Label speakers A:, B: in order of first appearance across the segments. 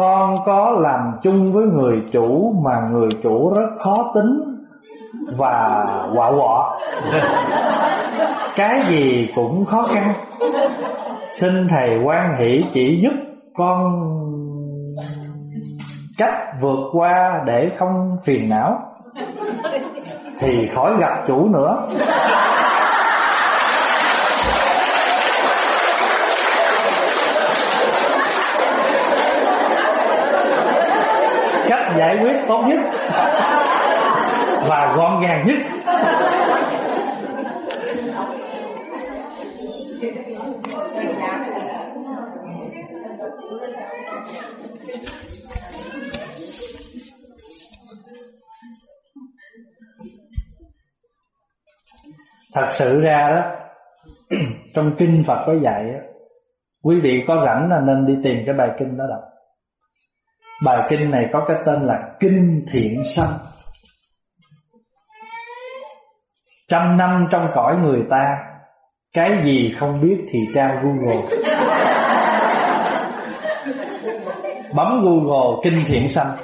A: Con có làm chung với người chủ Mà người chủ rất khó tính Và quả quọ. Cái gì cũng khó khăn. Xin thầy quan hỷ chỉ giúp con Cách vượt qua để không phiền não. Thì khỏi gặp chủ nữa cách giải quyết tốt nhất và gọn gàng nhất. Thật sự ra đó trong kinh Phật có dạy đó, quý vị có rảnh là nên đi tìm cái bài kinh đó đọc. Bài kinh này có cái tên là Kinh Thiện Sanh. Trăm năm trong cõi người ta, Cái gì không biết thì tra Google. Bấm Google Kinh Thiện Sanh.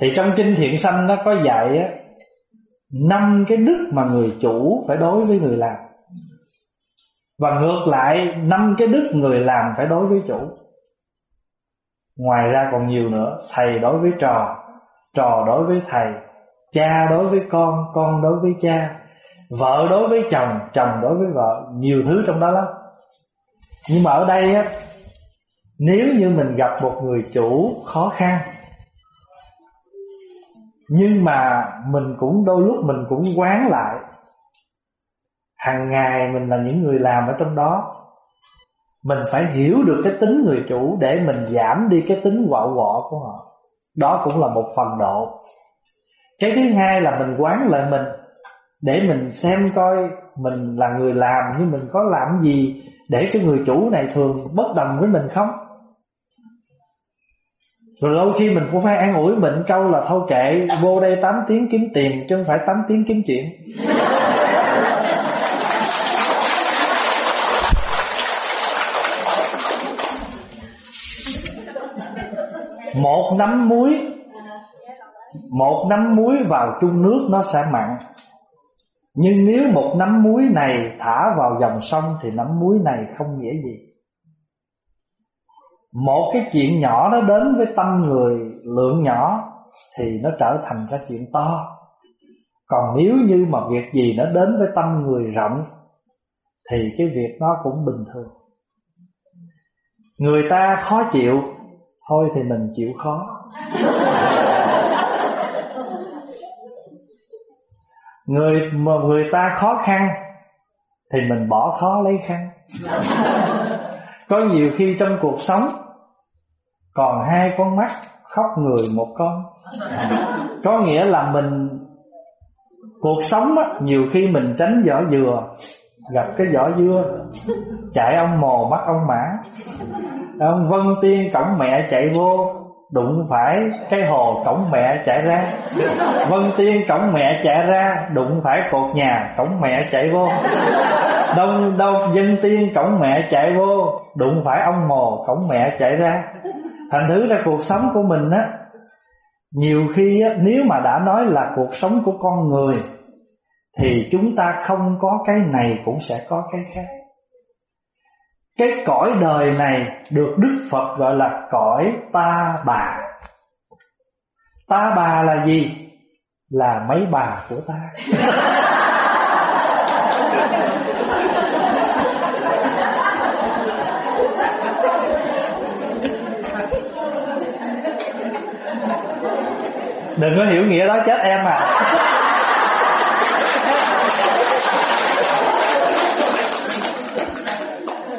A: Thì trong Kinh Thiện Sanh nó có dạy á, năm cái đức mà người chủ phải đối với người làm và ngược lại, năm cái đức người làm phải đối với chủ. Ngoài ra còn nhiều nữa. Thầy đối với trò Trò đối với thầy, Cha đối với con Con đối với cha, Vợ đối với chồng Chồng đối với vợ. Nhiều thứ trong đó lắm. Nhưng mà ở đây á, Nếu như mình gặp một người chủ khó khăn, Nhưng mà mình cũng đôi lúc mình cũng quán lại hàng ngày mình là những người làm ở trong đó. Mình phải hiểu được cái tính người chủ để mình giảm đi cái tính quạo quọ của họ. Đó cũng là một phần độ. Cái thứ hai là mình quán lại mình để mình xem coi mình là người làm nhưng mình có làm gì để cái người chủ này thường bất đồng với mình không. Rồi lâu khi mình cũng phải an ủi mình câu là thâu kệ, vô đây 8 tiếng kiếm tiền chứ không phải 8 tiếng kiếm chuyện. một nắm muối. Một nắm muối vào chung nước nó sẽ mặn. Nhưng nếu một nắm muối này thả vào dòng sông thì nắm muối này không nghĩa gì. Một cái chuyện nhỏ nó đến với tâm người, lượng nhỏ, thì nó trở thành cái chuyện to. Còn nếu như mà việc gì nó đến với tâm người rộng, thì cái việc nó cũng bình thường. Người ta khó chịu Thôi thì mình chịu khó. Người mà người ta khó khăn Thì mình bỏ khó lấy khăn. Có nhiều khi trong cuộc sống Còn hai con mắt khóc người một con. Có nghĩa là mình Cuộc sống á, nhiều khi mình tránh vỏ dừa Gặp cái vỏ dưa Chạy ông mồ bắt ông mã ông Vân Tiên cổng mẹ chạy vô Đụng phải cái hồ cổng mẹ chạy ra. Vân Tiên cổng mẹ chạy ra Đụng phải cột nhà cổng mẹ chạy vô. Đông đâu Vân Tiên cổng mẹ chạy vô Đụng phải ông mồ cổng mẹ chạy ra. Thành thử ra cuộc sống của mình á Nhiều khi á, nếu mà đã nói là cuộc sống của con người Thì chúng ta không có cái này cũng sẽ có cái khác cái cõi đời này được Đức Phật gọi là cõi ta bà. Ta bà là gì? Là mấy bà của ta. Đừng có hiểu nghĩa đó, chết em à.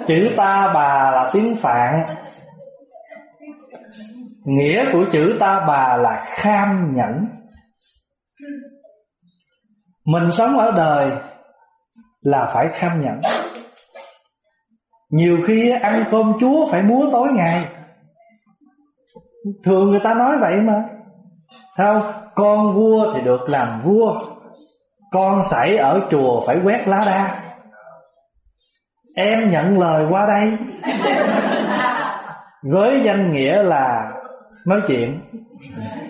A: Chữ ta bà là tiếng Phạn. Nghĩa của chữ ta bà là kham nhẫn. Mình sống ở đời Là phải kham nhẫn. Nhiều khi ăn cơm chúa phải múa tối ngày. Thường người ta nói vậy mà. Không? Con vua thì được làm vua. Con sảy ở chùa phải quét lá đa. Em nhận lời qua đây. Với danh nghĩa là nói chuyện.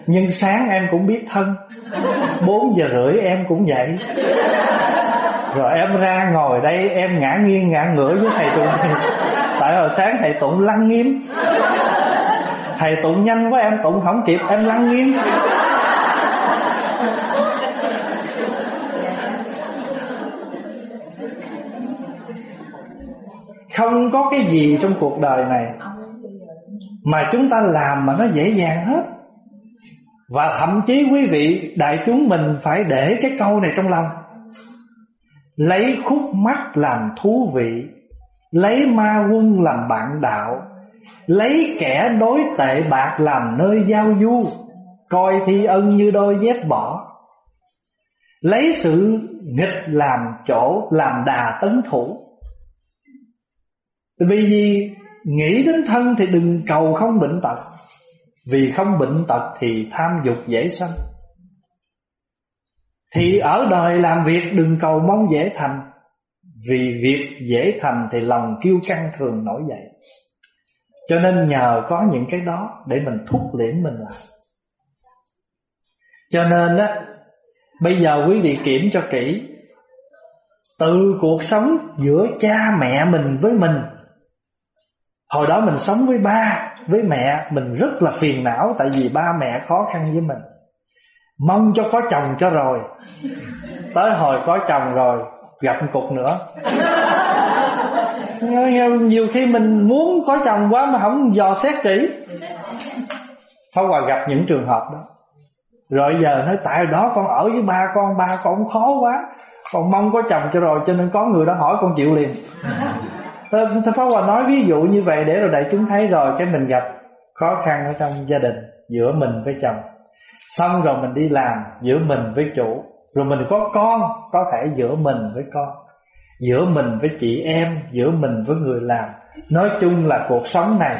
A: Nhưng sáng em cũng biết thân. 4 giờ rưỡi em cũng dậy. Rồi em ra ngồi đây, Em ngã nghiêng, ngã ngửa với thầy Tụng. Tại hồi sáng thầy Tụng lăng nghiêm. Thầy Tụng nhanh quá, em Tụng không kịp, Em lăng nghiêm. Không có cái gì trong cuộc đời này Mà chúng ta làm mà nó dễ dàng hết. Và thậm chí quý vị, đại chúng mình phải để cái câu này trong lòng. Lấy khúc mắt làm thú vị, Lấy ma quân làm bạn đạo, Lấy kẻ đối tệ bạc làm nơi giao du, Coi thi ân như đôi dép bỏ. Lấy sự nghịch làm chỗ làm đà tấn thủ vì gì? Nghĩ đến thân thì đừng cầu không bệnh tật. Vì không bệnh tật thì tham dục dễ sanh. Thì ở đời làm việc đừng cầu mong dễ thành. Vì việc dễ thành thì lòng kiêu căng thường nổi dậy. Cho nên nhờ có những cái đó để mình thúc liễm mình lại. Cho nên á, Bây giờ quý vị kiểm cho kỹ. Từ cuộc sống giữa cha mẹ mình với mình Hồi đó mình sống với ba, Với mẹ, Mình rất là phiền não Tại vì ba mẹ khó khăn với mình. Mong cho có chồng cho rồi. Tới hồi có chồng rồi, Gặp cục nữa. Nhiều khi mình muốn có chồng quá Mà không dò xét kỹ. Pháp Hòa gặp những trường hợp đó. Rồi giờ nói, tại đó con ở với ba con Ba con khó quá. Con mong có chồng cho rồi, Cho nên có người đó hỏi con chịu liền. Pháp Hòa nói ví dụ như vậy để rồi đại chúng thấy rồi cái mình gặp khó khăn ở trong gia đình giữa mình với chồng. Xong rồi mình đi làm giữa mình với chủ. Rồi mình có con có thể giữa mình với con. Giữa mình với chị em, giữa mình với người làm. Nói chung là cuộc sống này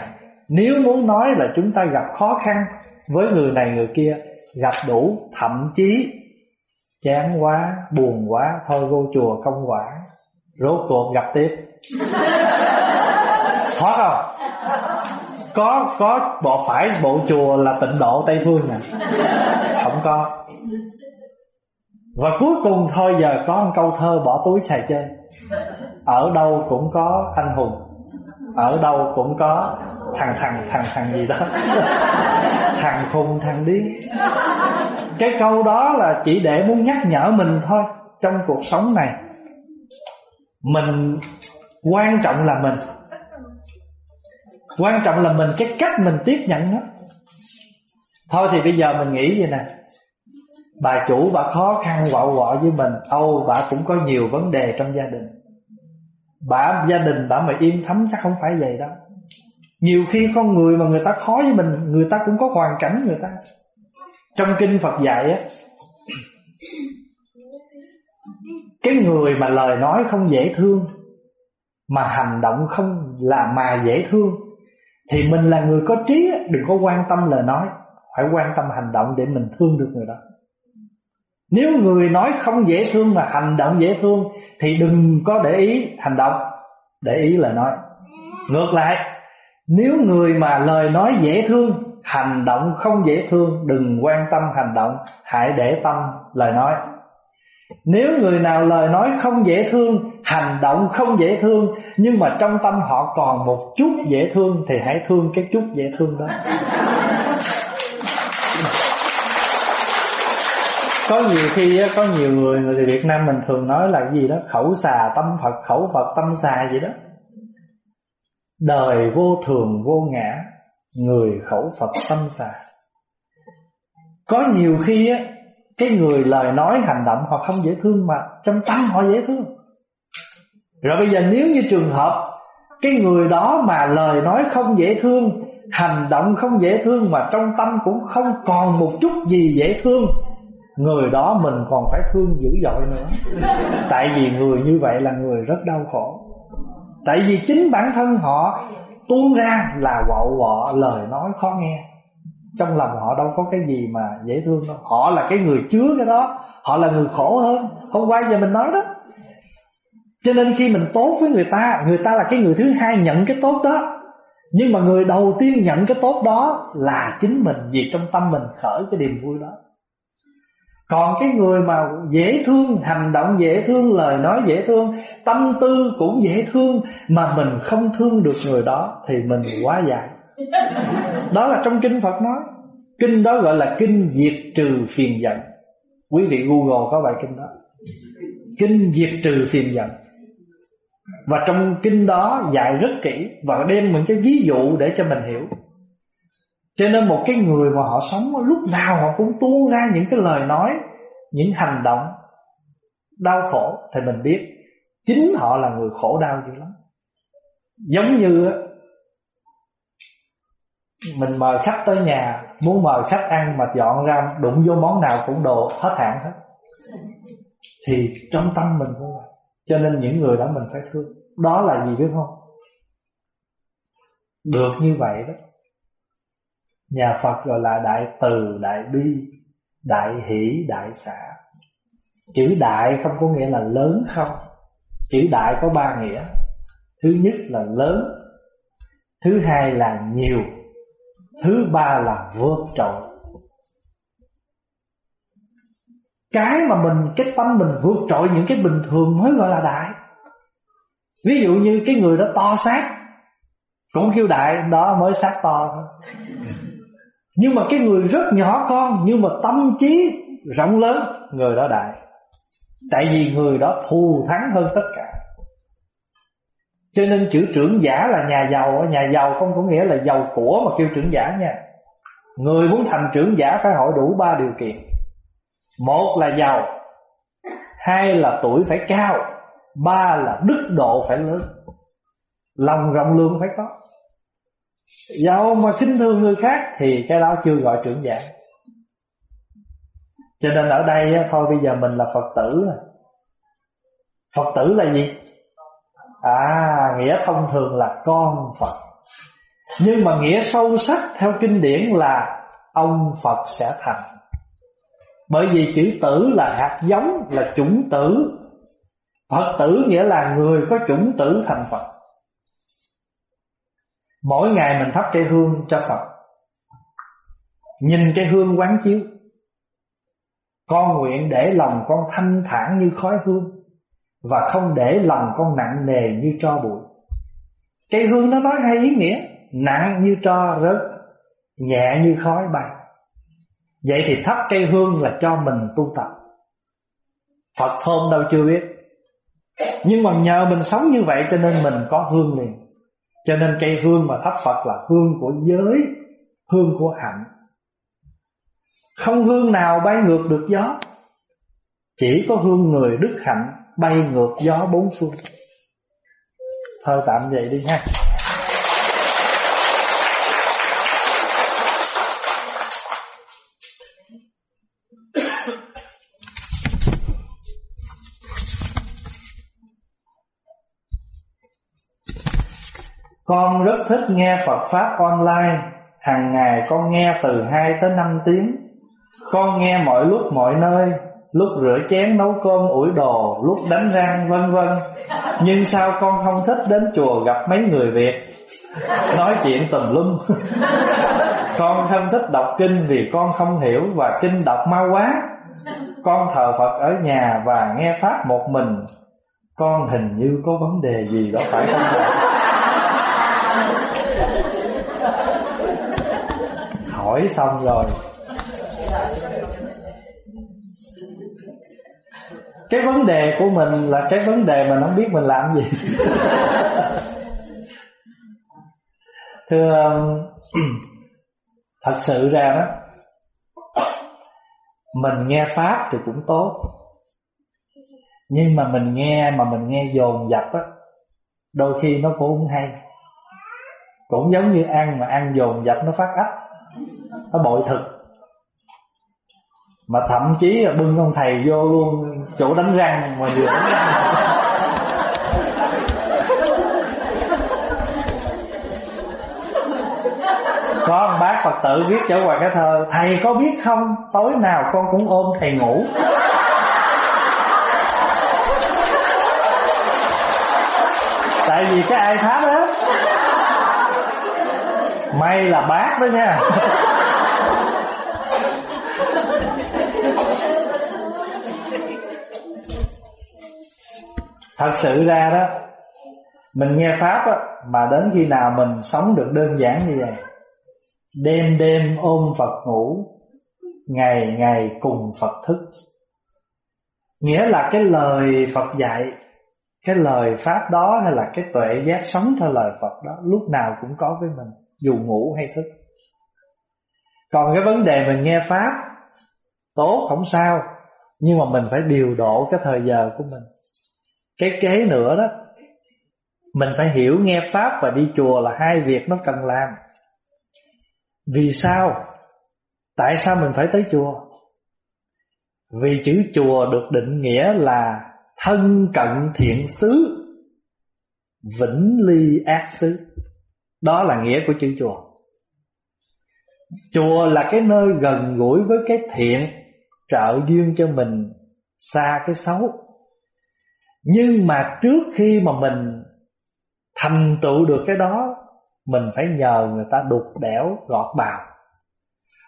A: nếu muốn nói là chúng ta gặp khó khăn với người này người kia gặp đủ thậm chí chán quá buồn quá thôi vô chùa công quả rốt cuộc gặp tiếp. Thoát không? Có có bộ phải bộ chùa là tịnh độ tây phương nè. Không có. Và cuối cùng thôi giờ có một câu thơ bỏ túi xài chơi. Ở đâu cũng có anh hùng. Ở đâu cũng có thằng thằng thằng thằng gì đó. Thằng khùng thằng điên. Cái câu đó là chỉ để muốn nhắc nhở mình thôi trong cuộc sống này mình quan trọng là mình. Quan trọng là mình, cái cách mình tiếp nhận nó. Thôi thì bây giờ mình nghĩ vậy nè. Bà chủ bà khó khăn quạo quọ với mình. Âu, bà cũng có nhiều vấn đề trong gia đình. Bà, gia đình bà mà im thấm chắc không phải vậy đâu. Nhiều khi con người mà người ta khó với mình, người ta cũng có hoàn cảnh người ta. Trong kinh phật dạy á cái người mà lời nói không dễ thương, mà hành động không là mà dễ thương, thì mình là người có trí đừng có quan tâm lời nói. Phải quan tâm hành động để mình thương được người đó. Nếu người nói không dễ thương mà hành động dễ thương, thì đừng có để ý hành động, để ý lời nói. Ngược lại, nếu người mà lời nói dễ thương, hành động không dễ thương, đừng quan tâm hành động, hãy để tâm lời nói nếu người nào lời nói không dễ thương, Hành động không dễ thương, Nhưng mà trong tâm họ còn một chút dễ thương Thì hãy thương cái chút dễ thương đó. Có nhiều khi có nhiều người người Việt Nam mình thường nói là gì đó, Khẩu xà tâm Phật, Khẩu Phật tâm xà gì đó. Đời vô thường vô ngã, Người khẩu Phật tâm xà. Có nhiều khi á cái người lời nói hành động họ không dễ thương mà trong tâm họ dễ thương. Rồi bây giờ nếu như trường hợp cái người đó mà lời nói không dễ thương, hành động không dễ thương mà trong tâm cũng không còn một chút gì dễ thương, người đó mình còn phải thương dữ dội nữa. Tại vì người như vậy là người rất đau khổ. Tại vì chính bản thân họ tuôn ra là quậu quọ lời nói khó nghe trong lòng họ đâu có cái gì mà dễ thương đâu. Họ là cái người chứa cái đó. Họ là người khổ hơn. Hôm qua giờ mình nói đó. Cho nên khi mình tốt với người ta Người ta là cái người thứ hai nhận cái tốt đó. Nhưng mà người đầu tiên nhận cái tốt đó Là chính mình, Vì trong tâm mình khởi cái niềm vui đó. Còn cái người mà dễ thương, Hành động dễ thương, Lời nói dễ thương, Tâm tư cũng dễ thương Mà mình không thương được người đó Thì mình quá dại đó là trong kinh Phật nói. Kinh đó gọi là kinh diệt trừ phiền giận. Quý vị Google có bài kinh đó. Kinh diệt trừ phiền giận. Và trong kinh đó dạy rất kỹ Và đem những cái ví dụ để cho mình hiểu. Cho nên một cái người mà họ sống, lúc nào họ cũng tuôn ra những cái lời nói, Những hành động đau khổ Thì mình biết Chính họ là người khổ đau dữ lắm. Giống như mình mời khách tới nhà Muốn mời khách ăn mà dọn ra Đụng vô món nào cũng đồ hết hạn hết Thì trong tâm mình cũng vậy Cho nên những người đó mình phải thương Đó là gì biết không Được như vậy đó Nhà Phật gọi là đại từ, đại bi, đại hỷ, đại xả. Chữ đại không có nghĩa là lớn không. Chữ đại có ba nghĩa. Thứ nhất là lớn, thứ hai là nhiều, thứ ba là vượt trội. Cái mà mình, cái tâm mình vượt trội, những cái bình thường mới gọi là đại. Ví dụ như cái người đó to xác, cũng kêu đại, đó mới xác to thôi nhưng mà cái người rất nhỏ con, Nhưng mà tâm trí rộng lớn, Người đó đại Tại vì người đó thù thắng hơn tất cả cho nên chữ trưởng giả là nhà giàu Nhà giàu không có nghĩa là giàu của mà kêu trưởng giả nha. Người muốn thành trưởng giả phải hỏi đủ ba điều kiện. Một là giàu. Hai là tuổi phải cao. Ba là đức độ phải lớn. Lòng rộng lượng phải có. Giàu mà khinh thường người khác Thì cái đó chưa gọi trưởng giả. Cho nên ở đây thôi bây giờ mình là Phật tử Phật tử là gì? À nghĩa thông thường là con Phật. Nhưng mà nghĩa sâu sắc theo kinh điển là Ông Phật sẽ thành. Bởi vì chữ tử là hạt giống, Là chủng tử. Phật tử nghĩa là người có chủng tử thành Phật. Mỗi ngày mình thắp cây hương cho Phật. Nhìn cây hương quán chiếu. Con nguyện để lòng con thanh thản như khói hương. Và không để lòng con nặng nề như tro bụi. Cây hương nó nói hay ý nghĩa, Nặng như tro rớt, Nhẹ như khói bay. Vậy thì thắp cây hương là cho mình tu tập. Phật thơm đâu chưa biết. Nhưng mà nhờ mình sống như vậy cho nên mình có hương liền. Cho nên cây hương mà thắp Phật là hương của giới, Hương của hạnh. Không hương nào bay ngược được gió. Chỉ có hương người đức hạnh. Bay ngược gió bốn phương. Thôi tạm vậy đi ha Con rất thích nghe Phật Pháp online. Hàng ngày con nghe từ 2 tới 5 tiếng. Con nghe mọi lúc, mọi nơi. Lúc rửa chén nấu cơm ủi đồ, Lúc đánh răng, vân vân. Nhưng sao con không thích đến chùa gặp mấy người Việt? Nói chuyện tùm lum. Con không thích đọc kinh vì con không hiểu Và kinh đọc mau quá Con thờ Phật ở nhà và nghe Pháp một mình. Con hình như có vấn đề gì đó phải không? Hỏi xong rồi. Cái vấn đề của mình là cái vấn đề mà nó biết mình làm gì. Thưa thật sự ra đó mình nghe pháp thì cũng tốt. Nhưng mà mình nghe mà mình nghe dồn dập á đôi khi nó cũng không hay. Cũng giống như ăn mà ăn dồn dập nó phát ách nó bội thực mà thậm chí là bưng ông thầy vô luôn, chỗ đánh răng mà vừa đánh răng. Có ông bác phật tử viết trở hoài cái thơ, thầy có biết không, tối nào con cũng ôm thầy ngủ. Tại vì cái ai ipad đó, may là bác đó nha. Thật sự ra đó, mình nghe pháp á, mà đến khi nào mình sống được đơn giản như vậy, đêm đêm ôm phật ngủ, ngày ngày cùng phật thức. Nghĩa là cái lời phật dạy, cái lời pháp đó hay là cái tuệ giác sống theo lời phật đó, lúc nào cũng có với mình, dù ngủ hay thức. Còn cái vấn đề mình nghe pháp tốt không sao, nhưng mà mình phải điều độ cái thời giờ của mình cái kế nữa đó, mình phải hiểu nghe pháp và đi chùa là hai việc nó cần làm. Vì sao? Tại sao mình phải tới chùa? Vì chữ chùa được định nghĩa là thân cận thiện xứ, vĩnh ly ác xứ. Đó là nghĩa của chữ chùa. Chùa là cái nơi gần gũi với cái thiện, trợ duyên cho mình xa cái xấu nhưng mà trước khi mà mình thành tựu được cái đó, mình phải nhờ người ta đục đẽo gọt bào.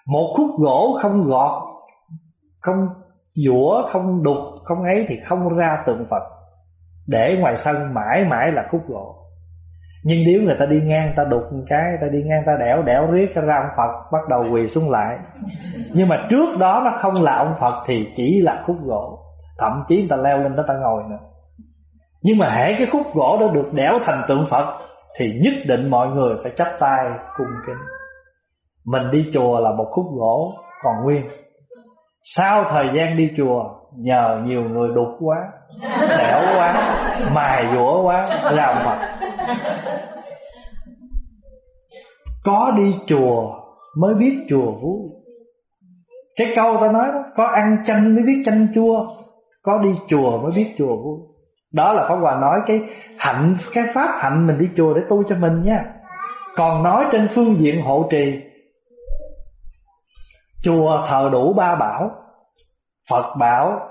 A: Một khúc gỗ không gọt, không dũa không đục, không ấy thì không ra tượng phật. Để ngoài sân mãi mãi là khúc gỗ. Nhưng nếu người ta đi ngang ta đục một cái ta đi ngang ta đẻo đẻo riết ra ông phật bắt đầu quỳ xuống lại. Nhưng mà trước đó nó không là ông phật thì chỉ là khúc gỗ. Thậm chí người ta leo lên đó ta ngồi nữa nhưng mà hễ cái khúc gỗ đó được đẽo thành tượng phật, thì nhất định mọi người phải chắp tay cung kính. Mình đi chùa là một khúc gỗ còn nguyên. Sau thời gian đi chùa, nhờ nhiều người đục quá đẻo quá, mài dũa quá làm phật. Có đi chùa mới biết chùa vui. Cái câu ta nói đó, có ăn chanh mới biết chanh chua, có đi chùa mới biết chùa vui đó là Pháp Hòa nói cái hạnh, Cái pháp hạnh mình đi chùa để tu cho mình nha. Còn nói trên phương diện hộ trì, Chùa thờ đủ ba bảo. Phật bảo,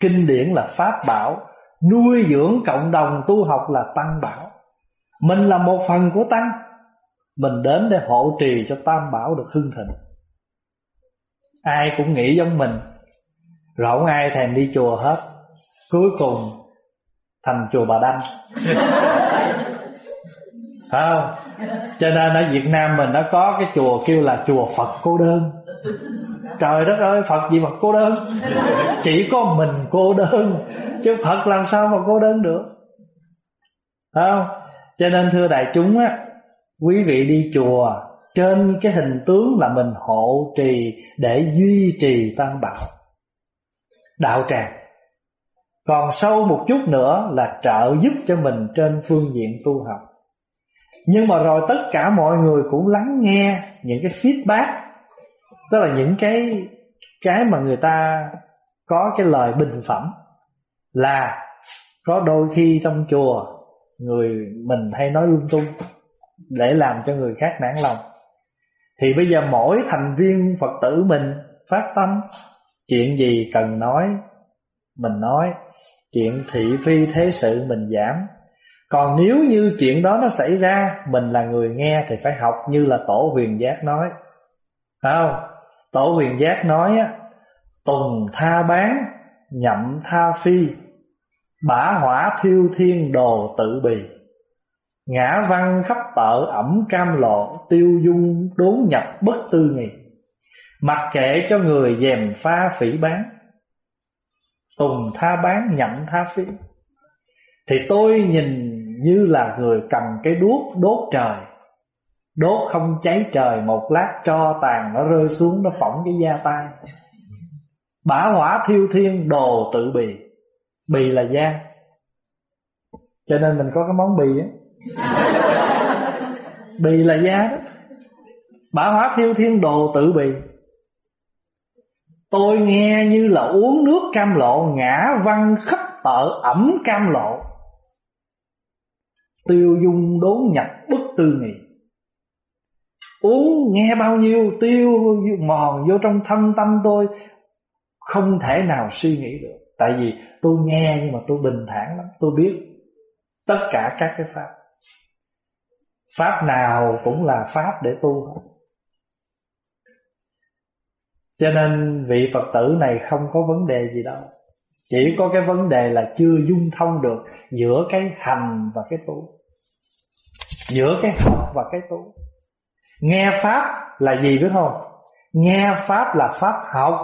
A: Kinh điển là Pháp bảo. Nuôi dưỡng cộng đồng tu học là Tăng bảo. Mình là một phần của Tăng. Mình đến để hộ trì cho Tam bảo được hưng thịnh. Ai cũng nghĩ giống mình. Rồi ai thèm đi chùa hết. Cuối cùng thành chùa Bà Đanh Phải không? Cho nên ở Việt Nam mình nó có cái chùa kêu là chùa Phật cô đơn. Trời đất ơi, Phật gì mà cô đơn? Chỉ có mình cô đơn, Chứ Phật làm sao mà cô đơn được? Phải không? Cho nên thưa đại chúng á, Quý vị đi chùa, Trên cái hình tướng là mình hộ trì Để duy trì tam bảo. Đạo tràng còn sâu một chút nữa là trợ giúp cho mình trên phương diện tu học. Nhưng mà rồi tất cả mọi người cũng lắng nghe những cái feedback, Tức là những cái cái mà người ta có cái lời bình phẩm Là có đôi khi trong chùa người mình hay nói lung tung Để làm cho người khác nản lòng. Thì bây giờ mỗi thành viên Phật tử mình phát tâm, Chuyện gì cần nói, Mình nói. Chuyện thị phi thế sự mình giảm. Còn nếu như chuyện đó nó xảy ra, Mình là người nghe thì phải học như là Tổ huyền giác nói. Phải không? Tổ huyền giác nói á Tùng tha bán, Nhậm tha phi, Bả hỏa thiêu thiên đồ tự bì. Ngã văn khắp tợ ẩm cam lộ, Tiêu dung đốn nhập bất tư nghị Mặc kệ cho người dèm pha phỉ bán. Tùng tha bán nhậm tha phi Thì tôi nhìn như là người cầm cái đuốc đốt trời. Đốt không cháy trời, Một lát cho tàn nó rơi xuống, Nó phỏng cái da tay. Bả hỏa thiêu thiên, đồ tự bì. Bì là da. Cho nên mình có cái món bì á. Bì là da đó. Bả hỏa thiêu thiên, đồ tự bì. Tôi nghe như là uống nước cam lộ, Ngã văn khắp tợ ẩm cam lộ. Tiêu dung đốn nhập bất tư nghị. Uống nghe bao nhiêu tiêu mòn vô trong thâm tâm tôi, Không thể nào suy nghĩ được. Tại vì tôi nghe nhưng mà tôi bình thản lắm, Tôi biết tất cả các cái pháp. Pháp nào cũng là pháp để tu hết cho nên vị Phật tử này không có vấn đề gì đâu. Chỉ có cái vấn đề là chưa dung thông được Giữa cái hành và cái tu. Giữa cái học và cái tu. Nghe Pháp là gì biết không? Nghe Pháp là Pháp học.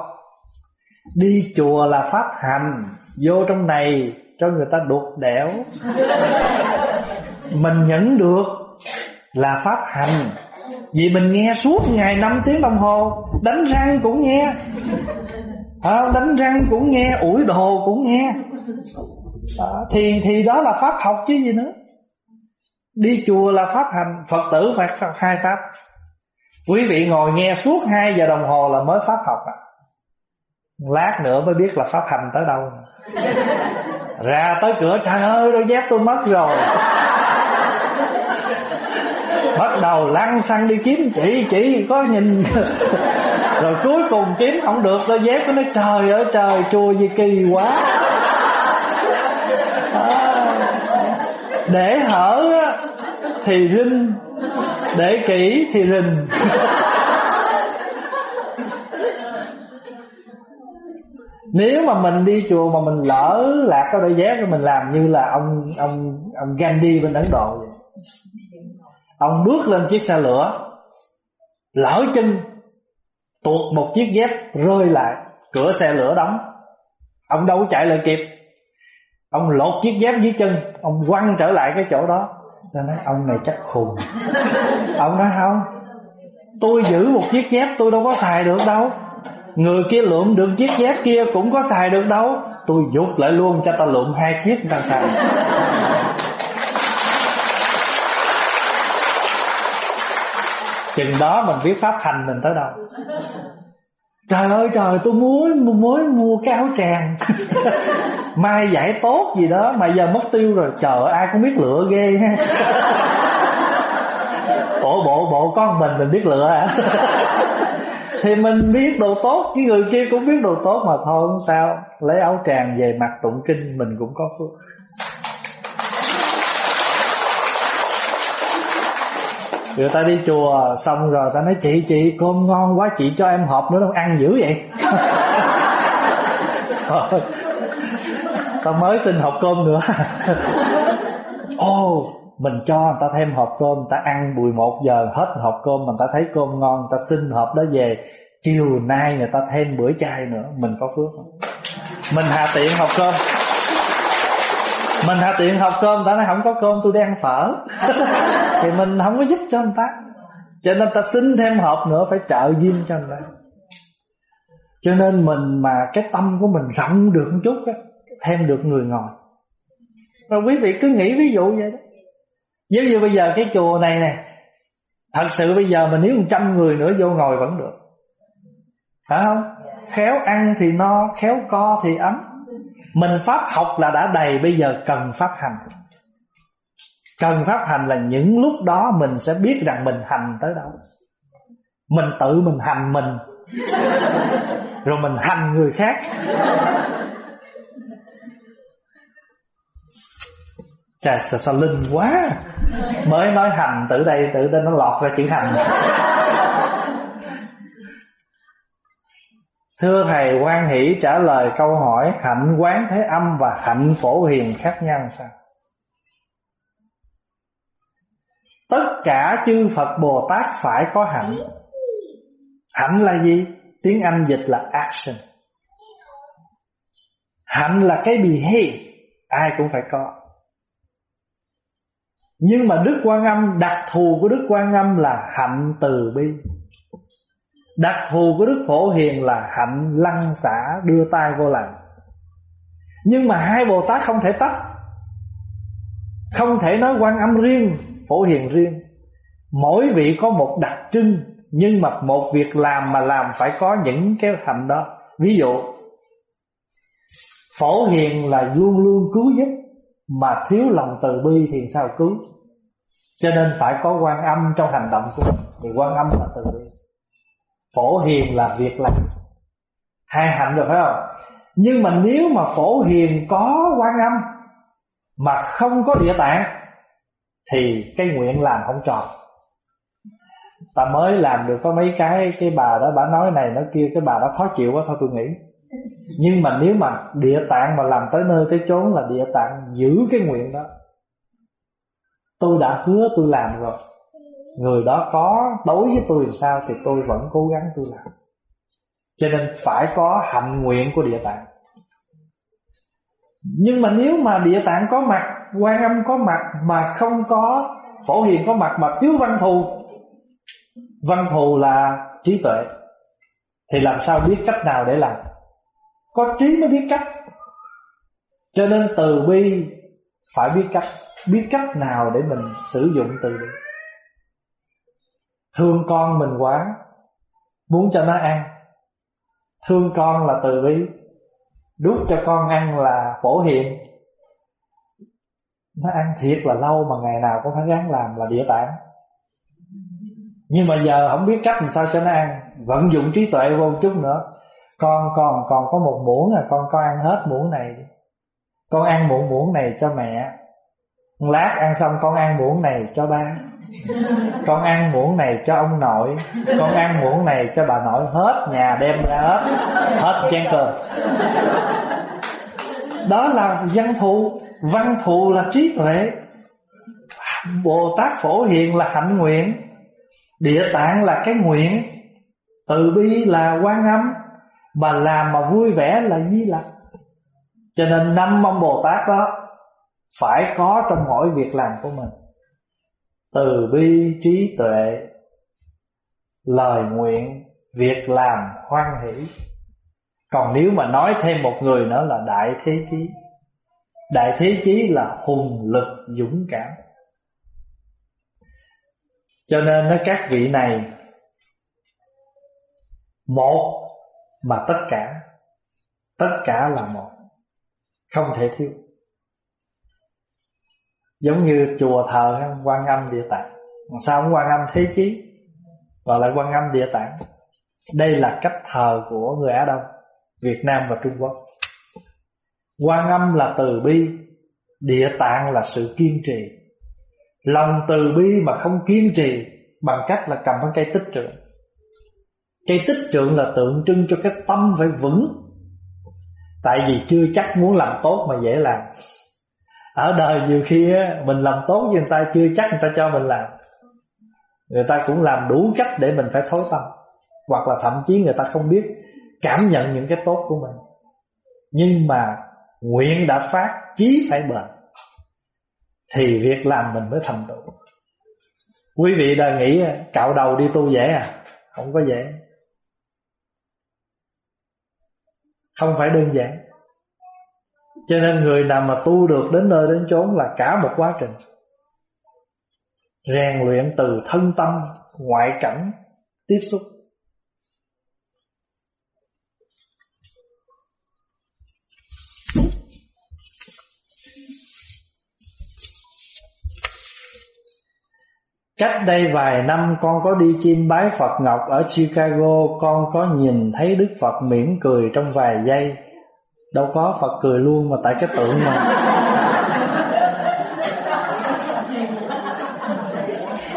A: Đi chùa là Pháp hành. Vô trong này cho người ta đục đẽo. Mình nhận được là Pháp hành vì mình nghe suốt ngày 5 tiếng đồng hồ Đánh răng cũng nghe. À, Đánh răng cũng nghe ủi đồ cũng nghe. À, Thì thì đó là pháp học chứ gì nữa. Đi chùa là pháp hành Phật tử phải hai pháp. Quý vị ngồi nghe suốt 2 giờ đồng hồ là mới pháp học à. Lát nữa mới biết là pháp hành tới đâu. Ra tới cửa trời ơi đôi dép tôi mất rồi bắt đầu lăn xăng đi kiếm chị chị có nhìn. Rồi cuối cùng kiếm không được đôi dép nó nói trời ơi trời chua gì kỳ quá. À, để hở thì rinh để kỹ thì rình. Nếu mà mình đi chùa mà mình lỡ lạc cái đôi dép rồi mình làm như là ông ông ông Gandhi bên Ấn Độ vậy Ông bước lên chiếc xe lửa Lỡ chân Tuột một chiếc dép rơi lại Cửa xe lửa đóng. Ông đâu chạy lại kịp. Ông lột chiếc dép dưới chân Ông quăng trở lại cái chỗ đó. Tôi nói ông này chắc khùng. Ông nói không Tôi giữ một chiếc dép tôi đâu có xài được đâu. Người kia lượm được chiếc dép kia cũng có xài được đâu. Tôi dục lại luôn cho ta lượm hai chiếc ta xài chừng đó mình biết pháp hành mình tới đâu? Trời ơi trời tôi muốn muốn mua cái áo tràng. Mai giải tốt gì đó mà giờ mất tiêu rồi. Chờ ai cũng biết lựa ghê ha. Bộ bộ bộ con mình mình biết lựa hả thì mình biết đồ tốt chứ người kia cũng biết đồ tốt mà thôi không sao. Lấy áo tràng về mặt tụng kinh mình cũng có phước người ta đi chùa xong rồi ta nói chị chị cơm ngon quá chị cho em hộp nữa đâu ăn dữ vậy? Ờ. Ta mới xin hộp cơm nữa. Ô oh, mình cho người ta thêm hộp cơm người ta ăn 11 giờ hết hộp cơm mình ta thấy cơm ngon người ta xin hộp đó về. Chiều nay người ta thêm bữa chay nữa mình có phước không? Mình hạ tiện hộp cơm. Mình hạ tiện học cơm ta nói không có cơm tôi đang phở. thì mình không có giúp cho người ta. Cho nên ta xin thêm hộp nữa, phải trợ duyên cho người ta. Cho nên mình mà cái tâm của mình rộng được một chút á, thêm được người ngồi. Rồi quý vị cứ nghĩ ví dụ vậy đó. Giống như bây giờ cái chùa này nè, thật sự bây giờ mình nếu một trăm người nữa vô ngồi vẫn được. Phải không? Khéo ăn thì no, khéo co thì ấm. Mình pháp học là đã đầy, Bây giờ cần pháp hành. Cần pháp hành là những lúc đó Mình sẽ biết rằng mình hành tới đâu. Mình tự mình hành mình. Rồi mình hành người khác. Chà sao, sao linh quá. Mới nói hành từ đây tự đây nó lọt ra chữ hành. Thưa Thầy quan hỷ trả lời câu hỏi Hạnh quán thế âm và hạnh phổ hiền khác nhau sao? Tất cả chư Phật Bồ Tát phải có hạnh. Hạnh là gì? Tiếng Anh dịch là action. Hạnh là cái behave Ai cũng phải có. Nhưng mà Đức Quan Âm Đặc thù của Đức Quan Âm là hạnh từ bi. Đặc thù của Đức Phổ Hiền là hạnh lăng xả đưa tay vô làm Nhưng mà hai Bồ Tát không thể tách. Không thể nói quan âm riêng, Phổ Hiền riêng. Mỗi vị có một đặc trưng, Nhưng mà một việc làm mà làm phải có những cái hành đó. Ví dụ, Phổ Hiền là luôn luôn cứu giúp, Mà thiếu lòng từ bi thì sao cứu? Cho nên phải có quan âm trong hành động của mình. Thì quan âm là từ bi. Phổ hiền là việc làm. Hai hạnh được phải không? Nhưng mà nếu mà phổ hiền có quan âm Mà không có địa tạng thì cái nguyện làm không tròn. Ta mới làm được có mấy cái Cái bà đó, bà nói này, nói kia, Cái bà đó khó chịu quá, thôi tôi nghĩ Nhưng mà nếu mà địa tạng mà làm tới nơi tới chốn Là địa tạng giữ cái nguyện đó. Tôi đã hứa tôi làm rồi. Người đó có đối với tôi làm sao Thì tôi vẫn cố gắng tôi làm. Cho nên phải có hạnh nguyện của địa tạng. Nhưng mà nếu mà địa tạng có mặt quan âm có mặt Mà không có, phổ hiền có mặt Mà thiếu văn thù. Văn thù là trí tuệ. Thì làm sao biết cách nào để làm? Có trí mới biết cách. Cho nên từ bi Phải biết cách. Biết cách nào để mình sử dụng từ bi? Thương con mình quá, Muốn cho nó ăn. Thương con là từ bi, Đút cho con ăn là phổ hiện nó ăn thiệt là lâu mà ngày nào cũng phải gắng làm là địa tạng. Nhưng mà giờ không biết cách làm sao cho nó ăn. Vận dụng trí tuệ vô chút nữa. Con còn còn có một muỗng à Con con ăn hết muỗng này. Con ăn muỗng muỗng này cho mẹ. Lát ăn xong con ăn muỗng này cho ba. Con ăn muỗng này cho ông nội. Con ăn muỗng này cho bà nội. Hết nhà đem ra hết. Hết chén cơm. Đó là dân thu văn thù là trí tuệ. Bồ tát phổ hiền là hạnh nguyện. Địa tạng là cái nguyện. Từ bi là quan âm. Mà làm mà vui vẻ là di lạc cho nên năm ông bồ tát đó phải có trong mỗi việc làm của mình. Từ bi, trí tuệ, lời nguyện, việc làm, hoan hỷ. Còn nếu mà nói thêm một người nữa là đại thế chí đại thế chí là hùng lực dũng cảm. Cho nên các vị này, một mà tất cả tất cả là một, không thể thiếu. Giống như chùa thờ quan âm địa tạng. Sao không quan âm thế chí và lại quan âm địa tạng? Đây là cách thờ của người á đông, việt nam và trung quốc quan âm là từ bi địa tạng là sự kiên trì. Lòng từ bi mà không kiên trì bằng cách là cầm cái cây tích trượng. Cây tích trượng là tượng trưng cho cái tâm phải vững. Tại vì chưa chắc muốn làm tốt mà dễ làm. Ở đời nhiều khi á, mình làm tốt với người ta chưa chắc người ta cho mình làm. Người ta cũng làm đủ cách để mình phải thối tâm. Hoặc là thậm chí người ta không biết cảm nhận những cái tốt của mình. Nhưng mà nguyện đã phát chí phải bền. Thì việc làm mình mới thành tựu. Quý vị đã nghĩ cạo đầu đi tu dễ à? Không có dễ. Không phải đơn giản. Cho nên người nào mà tu được đến nơi đến chốn là cả một quá trình. Rèn luyện từ thân tâm, ngoại cảnh, tiếp xúc. Cách đây vài năm, con có đi chiêm bái Phật Ngọc ở Chicago. Con có nhìn thấy Đức Phật mỉm cười trong vài giây. Đâu có Phật cười luôn mà tại cái tượng mà.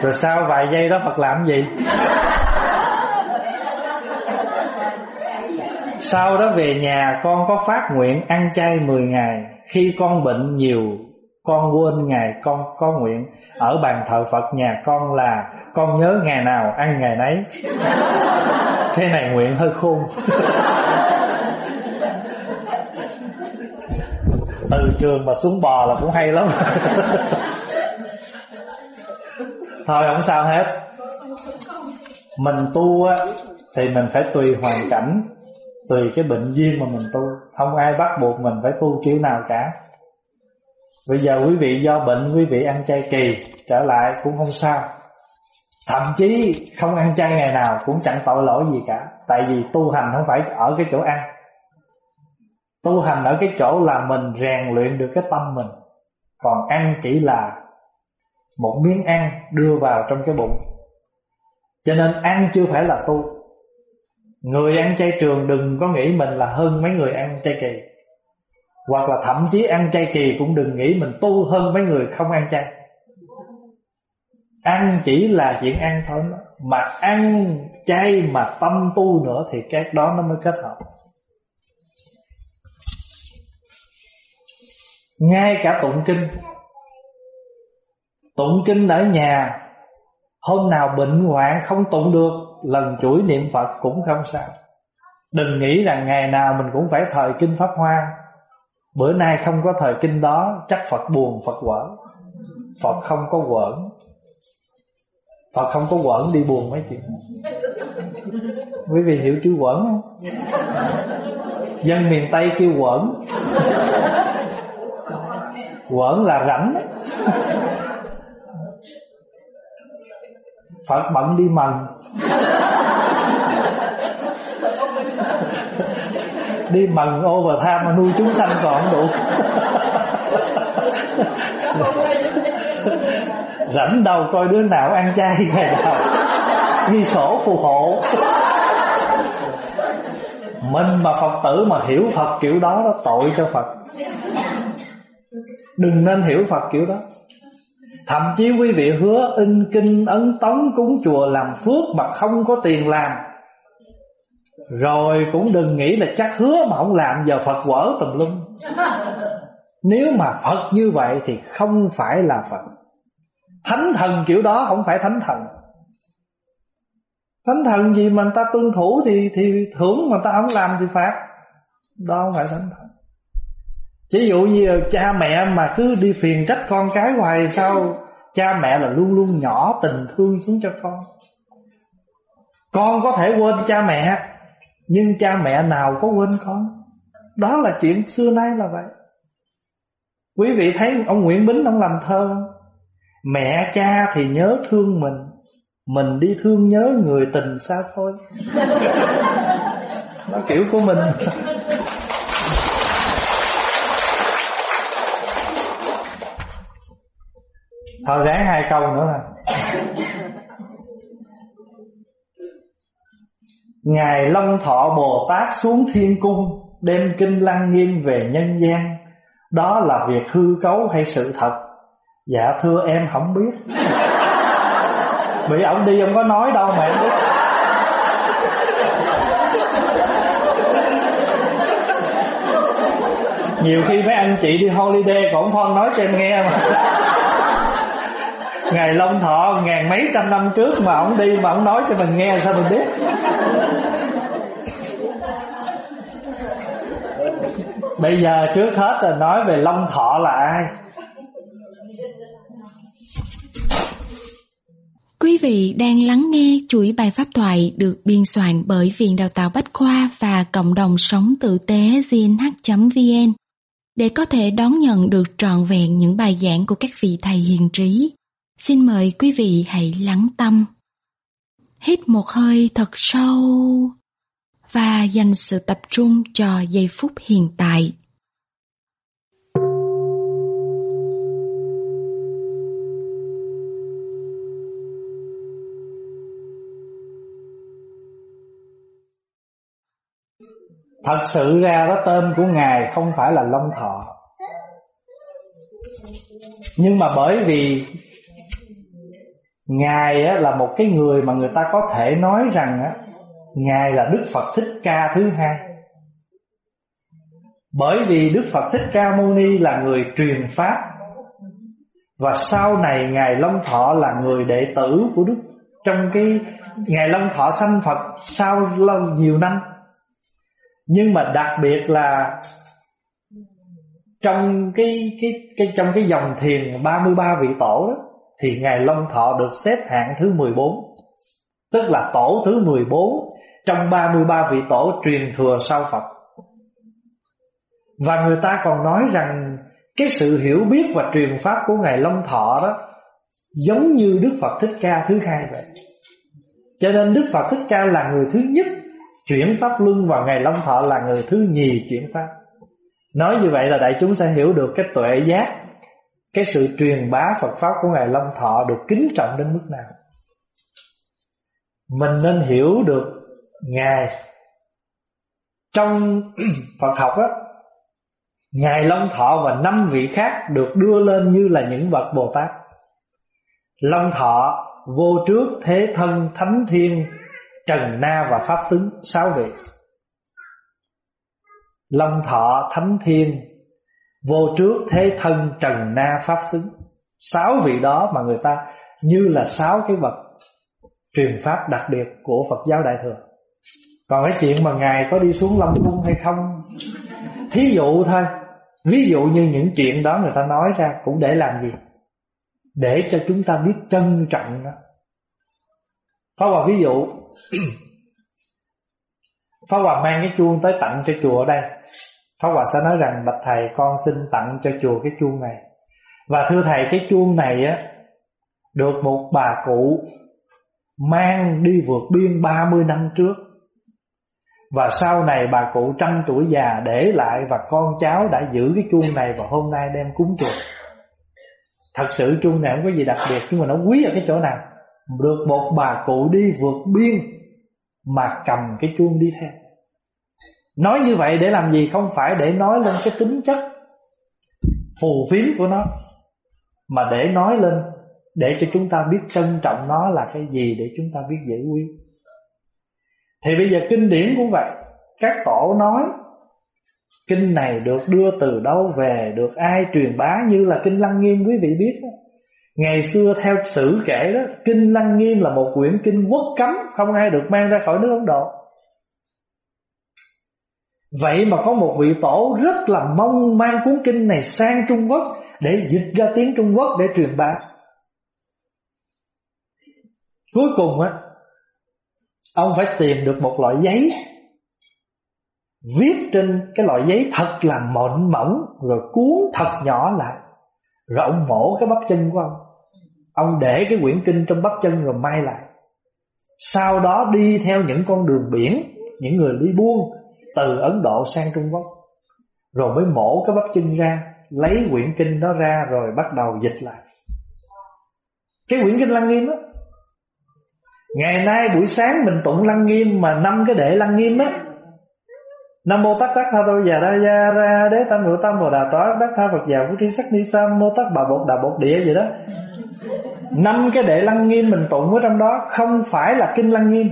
A: Rồi sau vài giây đó Phật làm gì? Sau đó về nhà, con có phát nguyện ăn chay 10 ngày. Khi con bệnh nhiều con quên ngày, con có nguyện. Ở bàn thờ Phật nhà con là, Con nhớ ngày nào ăn ngày nấy. Thế này nguyện hơi khôn. Từ trường mà xuống bò là cũng hay lắm. Thôi, không sao hết. Mình tu á, thì mình phải tùy hoàn cảnh, tùy cái bệnh duyên mà mình tu. Không ai bắt buộc mình phải tu kiểu nào cả bây giờ quý vị do bệnh, quý vị ăn chay kỳ, trở lại cũng không sao. Thậm chí không ăn chay ngày nào cũng chẳng tội lỗi gì cả. Tại vì tu hành không phải ở cái chỗ ăn. Tu hành ở cái chỗ là mình rèn luyện được cái tâm mình. Còn ăn chỉ là một miếng ăn đưa vào trong cái bụng. Cho nên ăn chưa phải là tu. Người ăn chay trường đừng có nghĩ mình là hơn mấy người ăn chay kỳ. Hoặc là thậm chí ăn chay kỳ Cũng đừng nghĩ mình tu hơn mấy người không ăn chay. Ăn chỉ là chuyện ăn thôi. Mà ăn chay mà tâm tu nữa Thì cái đó nó mới kết hợp. Ngay cả tụng kinh. Tụng kinh ở nhà, Hôm nào bệnh hoạn không tụng được, Lần chuỗi niệm Phật cũng không sao. Đừng nghĩ rằng ngày nào mình cũng phải thời kinh Pháp Hoa. Bữa nay không có thời kinh đó, Chắc Phật buồn, Phật quở. Phật không có quẩn Phật không có quẩn đi buồn mấy chuyện. Quý vị hiểu chữ quẩn không? Dân miền Tây kêu quẩn Quẩn là rảnh. Phật bận đi mần. Đi mần overtime mà nuôi chúng sanh còn không đủ Rảnh đầu coi đứa nào ăn chay ngày nào. Ghi sổ phù hộ. Mình mà Phật tử mà hiểu Phật kiểu đó đó tội cho Phật. Đừng nên hiểu Phật kiểu đó. Thậm chí quý vị hứa in kinh ấn tống cúng chùa làm phước mà không có tiền làm. Rồi cũng đừng nghĩ là chắc hứa mà không làm giờ Phật quở tùm lum. Nếu mà Phật như vậy thì không phải là Phật. Thánh thần kiểu đó không phải thánh thần. Thánh thần gì mà người ta tuân thủ thì thì thưởng mà ta không làm thì phạt. Đó không phải thánh thần. Ví dụ như cha mẹ mà cứ đi phiền trách con cái hoài sao, Cha mẹ là luôn luôn nhỏ tình thương xuống cho con. Con có thể quên cha mẹ. Nhưng cha mẹ nào có quên con? Đó là chuyện xưa nay là vậy. Quý vị thấy ông Nguyễn Bính ông làm thơ, Mẹ cha thì nhớ thương mình Mình đi thương nhớ người tình xa xôi. Nó kiểu của mình. Thôi ráng hai câu nữa thôi. Ngài Long Thọ Bồ Tát xuống thiên cung, Đem kinh lăng nghiêm về nhân gian. Đó là việc hư cấu hay sự thật? Dạ thưa em không biết. Bị ông đi ông có nói đâu mà em biết. Nhiều khi mấy anh chị đi holiday cũng không nói cho em nghe mà. Ngày Long Thọ, ngàn mấy trăm năm trước Mà ông đi mà ông nói cho mình nghe Sao mình biết Bây giờ trước hết là nói về Long Thọ là ai
B: Quý vị đang lắng nghe chuỗi bài pháp thoại được biên soạn bởi Viện Đào tạo Bách Khoa và Cộng đồng Sống Tử tế gnh.vn để có thể đón nhận được trọn vẹn những bài giảng của các vị thầy hiền trí. Xin mời quý vị hãy lắng tâm. Hít một hơi thật sâu và dành sự tập trung cho giây phút hiện tại.
A: Thật sự ra đó, tên của Ngài không phải là Long Thọ Nhưng mà bởi vì Ngài á, là một cái người mà người ta có thể nói rằng á, Ngài là Đức Phật Thích Ca thứ hai. Bởi vì Đức Phật Thích Ca Mâu Ni là người truyền Pháp Và sau này Ngài Long Thọ là người đệ tử của Đức. Trong cái Ngài Long Thọ sanh Phật sau lâu nhiều năm. Nhưng mà đặc biệt là Trong cái cái cái trong cái dòng thiền 33 vị tổ đó thì Ngài Long Thọ được xếp hạng thứ 14 Tức là tổ thứ 14 Trong 33 vị tổ truyền thừa sau Phật. Và người ta còn nói rằng Cái sự hiểu biết và truyền pháp của Ngài Long Thọ đó Giống như Đức Phật Thích Ca thứ hai vậy. Cho nên Đức Phật Thích Ca là người thứ nhất Chuyển Pháp Luân Và Ngài Long Thọ là người thứ nhì chuyển Pháp. Nói như vậy là đại chúng sẽ hiểu được cái tuệ giác cái sự truyền bá Phật Pháp của Ngài Long Thọ được kính trọng đến mức nào? Mình nên hiểu được Ngài Trong Phật học á, Ngài Long Thọ và năm vị khác được đưa lên như là những bậc Bồ Tát. Long Thọ vô trước thế thân thánh thiên trần na và pháp xứng, sáu vị. Long Thọ thánh thiên vô trước thế thân trần na pháp xứng. Sáu vị đó mà người ta như là sáu cái bậc truyền pháp đặc biệt của Phật giáo Đại thừa. Còn cái chuyện mà ngài có đi xuống lâm Cung hay không? Thí dụ thôi. Ví dụ như những chuyện đó người ta nói ra cũng để làm gì? Để cho chúng ta biết trân trọng nó. Pháp Hòa ví dụ. Pháp Hòa mang cái chuông tới tặng cho chùa ở đây. Pháp Hòa sẽ nói rằng, Bạch Thầy, con xin tặng cho chùa cái chuông này. Và thưa Thầy, cái chuông này á, Được một bà cụ Mang đi vượt biên 30 năm trước. Và sau này bà cụ trăm tuổi già để lại Và con cháu đã giữ cái chuông này Và hôm nay đem cúng chùa. Thật sự chuông này không có gì đặc biệt, Nhưng mà nó quý ở cái chỗ nào? Được một bà cụ đi vượt biên Mà cầm cái chuông đi theo. Nói như vậy để làm gì? Không phải để nói lên cái tính chất Phù phiếm của nó, Mà để nói lên, Để cho chúng ta biết trân trọng nó là cái gì, Để chúng ta biết giữ quy Thì bây giờ kinh điển cũng vậy. Các tổ nói, Kinh này được đưa từ đâu về? Được ai truyền bá? Như là Kinh Lăng Nghiêm, quý vị biết đó. Ngày xưa theo sử kể đó, Kinh Lăng Nghiêm là một quyển kinh quốc cấm, Không ai được mang ra khỏi nước Ấn Độ. Vậy mà có một vị tổ rất là mong mang cuốn kinh này sang Trung Quốc Để dịch ra tiếng Trung Quốc để truyền bá. Cuối cùng á, Ông phải tìm được một loại giấy, Viết trên cái loại giấy thật là mỏng mỏng, Rồi cuốn thật nhỏ lại, Rồi ông mổ cái bắp chân của ông. Ông để cái quyển kinh trong bắp chân rồi may lại. Sau đó đi theo những con đường biển, Những người đi buôn từ Ấn Độ sang Trung Quốc, Rồi mới mổ cái bắp chân ra, Lấy quyển kinh đó ra rồi bắt đầu dịch lại. Cái quyển kinh Lăng Nghiêm đó Ngày nay buổi sáng mình tụng Lăng Nghiêm Mà năm cái đệ Lăng Nghiêm á. Nam mô tát tát tha tô già Đa Gia ra đế tam Hữu tam bồ đà toát đắc tha Phật già vũ tri sắc ni sa mô tát bà bột đà bột địa vậy đó. Năm cái đệ lăng nghiêm mình tụng ở trong đó không phải là kinh lăng nghiêm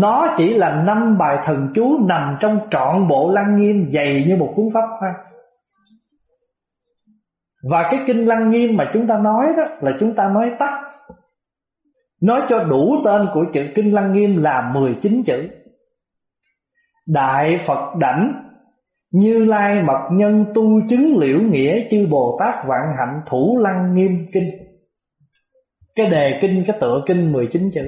A: nó chỉ là năm bài thần chú nằm trong trọn bộ lăng nghiêm dày như một cuốn pháp hoa và cái kinh lăng nghiêm mà chúng ta nói đó là chúng ta nói tắt. Nói cho đủ tên của chữ kinh lăng nghiêm là 19 chữ. Đại Phật đảnh Như Lai mật nhân tu chứng liễu nghĩa Chư Bồ Tát vạn hạnh thủ lăng nghiêm kinh. Cái đề kinh, cái tựa kinh 19 chữ.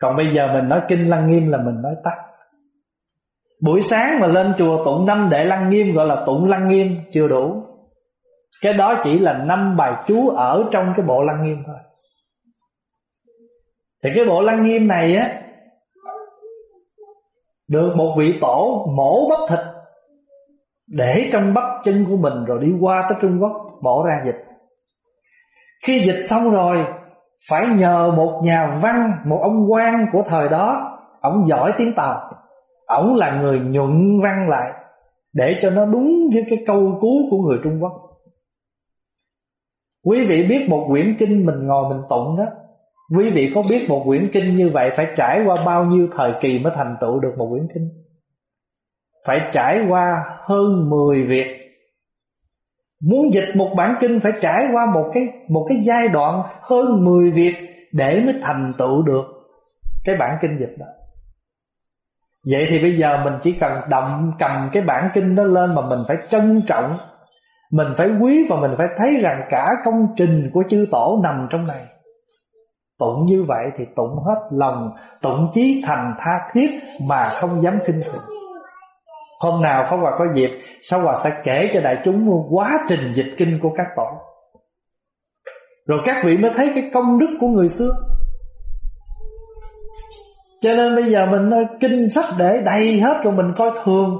A: Còn bây giờ mình nói kinh lăng nghiêm là mình nói tắt. Buổi sáng mà lên chùa tụng năm đệ lăng nghiêm Gọi là tụng lăng nghiêm, chưa đủ. Cái đó chỉ là năm bài chú ở trong cái bộ lăng nghiêm thôi. Thì cái bộ lăng nghiêm này á, được một vị tổ mổ bắp thịt Để trong bắp chân của mình Rồi đi qua tới Trung Quốc Bỏ ra dịch. Khi dịch xong rồi phải nhờ một nhà văn, Một ông quan của thời đó, Ông giỏi tiếng Tàu. Ông là người nhuận văn lại Để cho nó đúng với cái câu cú của người Trung Quốc. Quý vị biết một quyển kinh mình ngồi mình tụng đó. Quý vị có biết một quyển kinh như vậy Phải trải qua bao nhiêu thời kỳ Mới thành tựu được một quyển kinh? Phải trải qua hơn 10 việc Muốn dịch một bản kinh Phải trải qua một cái một cái giai đoạn Hơn 10 việc Để mới thành tựu được Cái bản kinh dịch đó. Vậy thì bây giờ mình chỉ cần đậm, cầm cái bản kinh đó lên Mà mình phải trân trọng, Mình phải quý và mình phải thấy rằng Cả công trình của chư tổ nằm trong này. Tụng như vậy thì tụng hết lòng, Tụng chí thành tha thiết Mà không dám kinh thường. Hôm nào Pháp Hòa có dịp Sáu Hòa sẽ kể cho đại chúng Quá trình dịch kinh của các tổ. Rồi các vị mới thấy cái công đức của người xưa. Cho nên bây giờ mình kinh sách để đầy hết Rồi mình coi thường.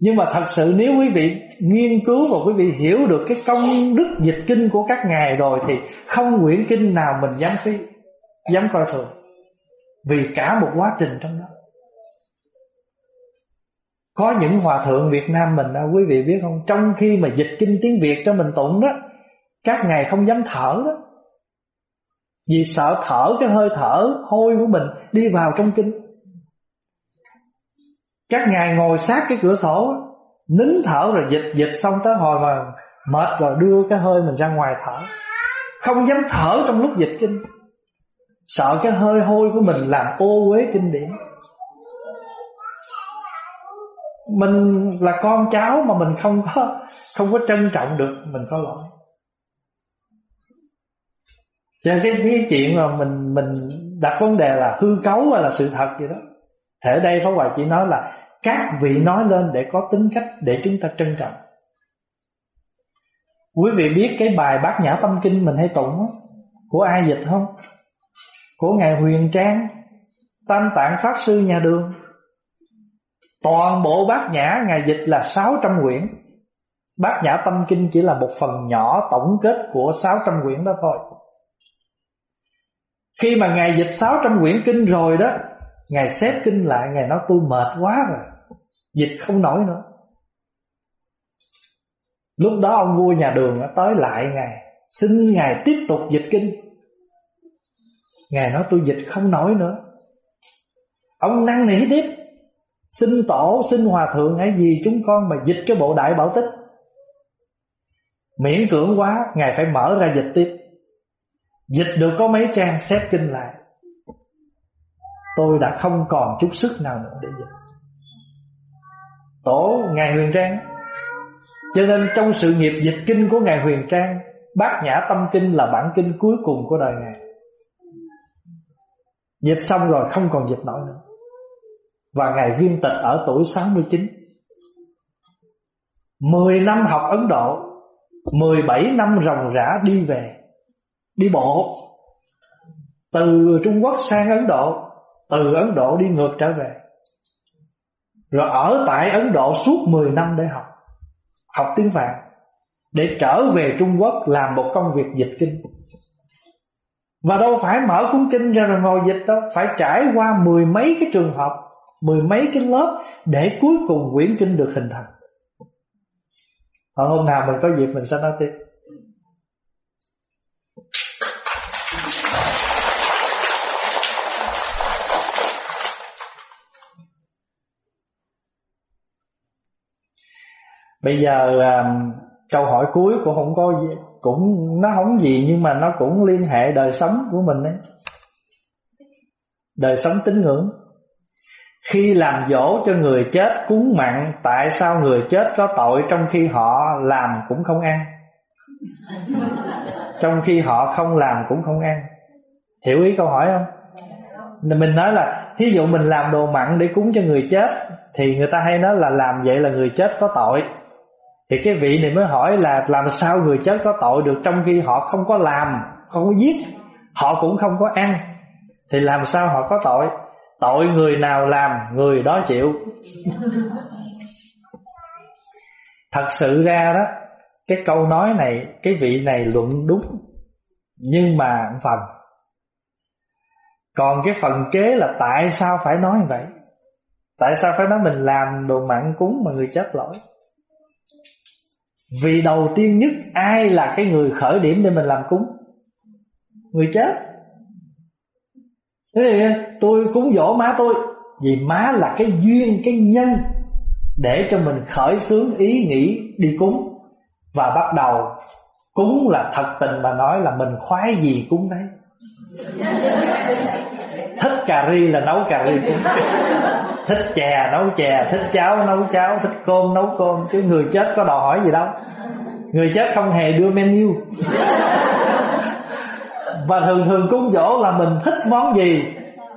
A: Nhưng mà thật sự nếu quý vị nghiên cứu Và quý vị hiểu được cái công đức dịch kinh của các ngài rồi Thì không quyển kinh nào mình dám phí, Dám coi thường. Vì cả một quá trình trong đó. Có những hòa thượng Việt Nam mình đó quý vị biết không? Trong khi mà dịch kinh tiếng Việt cho mình tụng đó, Các ngài không dám thở đó. Vì sợ thở cái hơi thở hôi của mình Đi vào trong kinh. Các ngài ngồi sát cái cửa sổ, Nín thở rồi dịch dịch xong tới hồi mà Mệt rồi đưa cái hơi mình ra ngoài thở. Không dám thở trong lúc dịch kinh. Sợ cái hơi hôi của mình làm ô uế kinh điển. Mình là con cháu mà mình không có Không có trân trọng được Mình có lỗi. Cho nên cái, cái chuyện mà mình mình đặt vấn đề là hư cấu hay là sự thật gì đó Thể đây Pháp Hòa chỉ nói là Các vị nói lên để có tính cách Để chúng ta trân trọng. Quý vị biết cái bài Bát Nhã Tâm Kinh mình hay tụng Của ai dịch không? Của Ngài Huyền Trang Tam Tạng Pháp Sư nhà đường. Toàn bộ Bát Nhã Ngài dịch là 600 quyển. Bát Nhã Tâm Kinh chỉ là một phần nhỏ tổng kết của 600 quyển đó thôi. Khi mà Ngài dịch 600 quyển kinh rồi đó Ngài xếp kinh lại Ngài nói tôi mệt quá rồi, Dịch không nổi nữa. Lúc đó ông vua nhà đường tới lại Ngài, Xin Ngài tiếp tục dịch kinh. Ngài nói tôi dịch không nổi nữa. Ông năn nỉ tiếp. Xin tổ, xin hòa thượng hãy vì chúng con mà dịch cái bộ đại bảo tích. Miễn cưỡng quá Ngài phải mở ra dịch tiếp. Dịch được có mấy trang xếp kinh lại. Tôi đã không còn chút sức nào nữa để dịch. Tổ Ngài Huyền Trang. Cho nên trong sự nghiệp dịch kinh của Ngài Huyền Trang Bát Nhã Tâm Kinh là bản kinh cuối cùng của đời Ngài. Dịch xong rồi không còn dịch nổi nữa. Và Ngài viên tịch ở tuổi 69 10 năm học Ấn Độ 17 năm ròng rã đi về, Đi bộ. Từ Trung Quốc sang Ấn Độ, Từ Ấn Độ đi ngược trở về. Rồi ở tại Ấn Độ suốt 10 năm để học Học tiếng Phạn Để trở về Trung Quốc làm một công việc dịch kinh. Và đâu phải mở cuốn kinh ra rồi ngồi dịch đâu, Phải trải qua mười mấy cái trường hợp. Mười mấy cái lớp Để cuối cùng quyển kinh được hình thành. Còn hôm nào mình có dịp mình sẽ nói tiếp. Bây giờ um, câu hỏi cuối cũng không có gì cũng nó không gì nhưng mà nó cũng liên hệ đời sống của mình đấy đời sống tín ngưỡng khi làm dỗ cho người chết cúng mặn tại sao người chết có tội trong khi họ làm cũng không ăn trong khi họ không làm cũng không ăn hiểu ý câu hỏi không mình nói là thí dụ mình làm đồ mặn để cúng cho người chết thì người ta hay nói là làm vậy là người chết có tội thì cái vị này mới hỏi là làm sao người chết có tội được trong khi họ không có làm, không có giết, họ cũng không có ăn. Thì làm sao họ có tội? Tội người nào làm, người đó chịu. Thật sự ra đó, cái câu nói này, cái vị này luận đúng, nhưng mà phần. Còn cái phần kế là tại sao phải nói vậy? Tại sao phải nói mình làm đồ mặn cúng mà người chết lỗi? Vì đầu tiên nhất ai là cái người khởi điểm để mình làm cúng Người chết Thế thì tôi cúng dỗ má tôi. Vì má là cái duyên, cái nhân Để cho mình khởi xướng ý nghĩ đi cúng. Và bắt đầu Cúng là thật tình mà nói là mình khoái gì cúng đấy. Thích cà ri là nấu cà ri cúng. Thích chè nấu chè thích cháo nấu cháo thích cơm nấu cơm. Chứ người chết có đòi hỏi gì đâu. Người chết không hề đưa menu và thường thường cúng dỗ là mình thích món gì?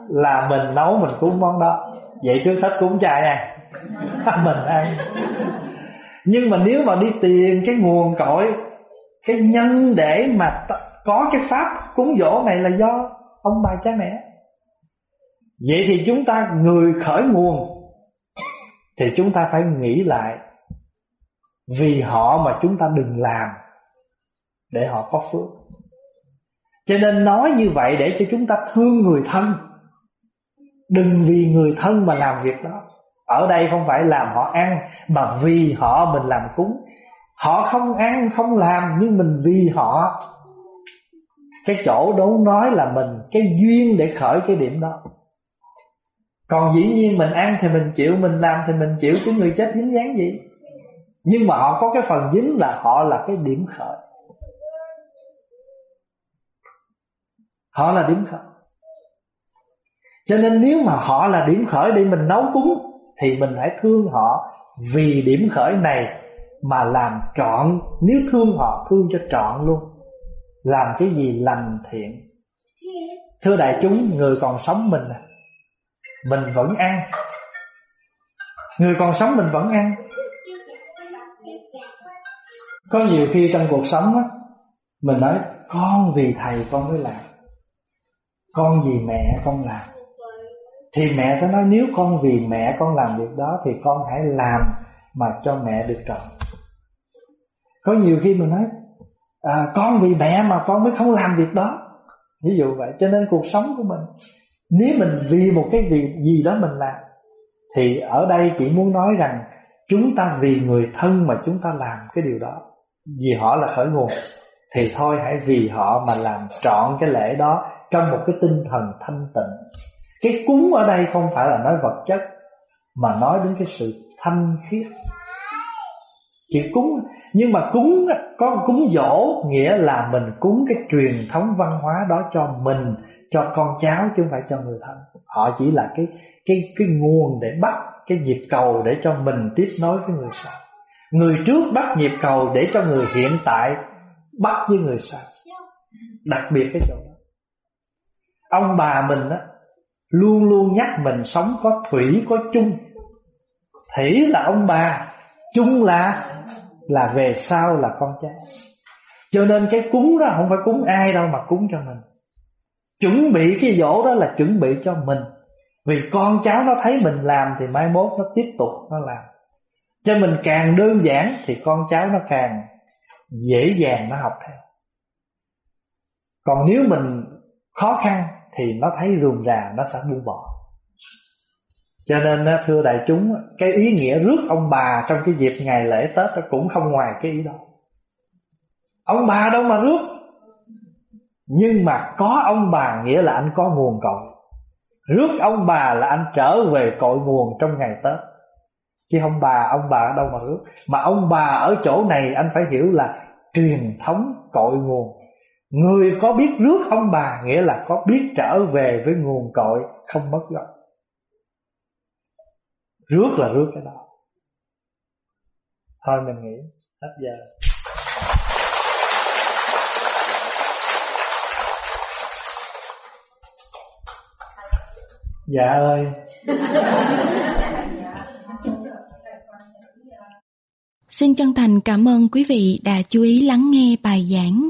A: Là mình nấu, mình cúng món đó. Vậy trước hết cúng chay ăn? Mình ăn. Nhưng mà nếu mà đi tìm cái nguồn cội, cái nhân để mà có cái pháp cúng dỗ này là do ông bà cha mẹ. Vậy thì chúng ta người khởi nguồn, Thì chúng ta phải nghĩ lại Vì họ mà chúng ta đừng làm Để họ có phước. Cho nên nói như vậy để cho chúng ta thương người thân. Đừng vì người thân mà làm việc đó. Ở đây không phải làm họ ăn, Mà vì họ mình làm cúng. Họ không ăn, không làm, Nhưng mình vì họ. Cái chỗ đó nói là mình, Cái duyên để khởi cái điểm đó. Còn dĩ nhiên mình ăn thì mình chịu, Mình làm thì mình chịu, Chứ người chết dính dáng gì. Nhưng mà họ có cái phần dính là họ là cái điểm khởi. Họ là điểm khởi. Cho nên nếu mà họ là điểm khởi để mình nấu cúng, Thì mình hãy thương họ Vì điểm khởi này Mà làm trọn, Nếu thương họ, thương cho trọn luôn. Làm cái gì lành thiện. Thưa đại chúng, Người còn sống mình à, Mình vẫn ăn. Người còn sống mình vẫn ăn. Có nhiều khi trong cuộc sống á, Mình nói, Con vì thầy con mới làm con vì mẹ con làm. Thì mẹ sẽ nói nếu con vì mẹ con làm việc đó Thì con hãy làm mà cho mẹ được trọn. Có nhiều khi mình nói à, Con vì mẹ mà con mới không làm việc đó. Ví dụ vậy. Cho nên cuộc sống của mình Nếu mình vì một cái việc gì đó mình làm Thì ở đây chỉ muốn nói rằng Chúng ta vì người thân mà chúng ta làm cái điều đó. Vì họ là khởi nguồn Thì thôi hãy vì họ mà làm trọn cái lễ đó trong một cái tinh thần thanh tịnh. Cái cúng ở đây không phải là nói vật chất, mà nói đến cái sự thanh khiết. Chỉ cúng, nhưng mà cúng, có cúng dỗ nghĩa là mình cúng cái truyền thống văn hóa đó cho mình, cho con cháu chứ không phải cho người thân. Họ chỉ là cái cái cái nguồn để bắt, cái nhịp cầu để cho mình tiếp nối với người sau. Người trước bắt nhịp cầu để cho người hiện tại, bắt với người sau. Đặc biệt cái chỗ đó. Ông bà mình á, Luôn luôn nhắc mình sống có thủy, có chung. Thủy là ông bà, Chung là Là về sau là con cháu. Cho nên cái cúng đó không phải cúng ai đâu Mà cúng cho mình. Chuẩn bị cái dỗ đó là chuẩn bị cho mình. Vì con cháu nó thấy mình làm Thì mai mốt nó tiếp tục nó làm. Cho mình càng đơn giản Thì con cháu nó càng Dễ dàng nó học theo. Còn nếu mình khó khăn thì nó thấy rườm rà, nó sẽ buông bỏ. Cho nên thưa đại chúng, cái ý nghĩa rước ông bà trong cái dịp ngày lễ tết nó cũng không ngoài cái ý đó. Ông bà đâu mà rước? Nhưng mà có ông bà nghĩa là anh có nguồn cội. Rước ông bà là anh trở về cội nguồn trong ngày tết. Chứ ông bà ông bà ở đâu mà rước? Mà ông bà ở chỗ này, anh phải hiểu là truyền thống cội nguồn. Người có biết rước ông bà Nghĩa là có biết trở về với nguồn cội Không mất gốc. Rước là rước cái đó. Thôi mình nghĩ Hết giờ. Dạ ơi.
B: Xin chân thành cảm ơn quý vị đã chú ý lắng nghe bài giảng.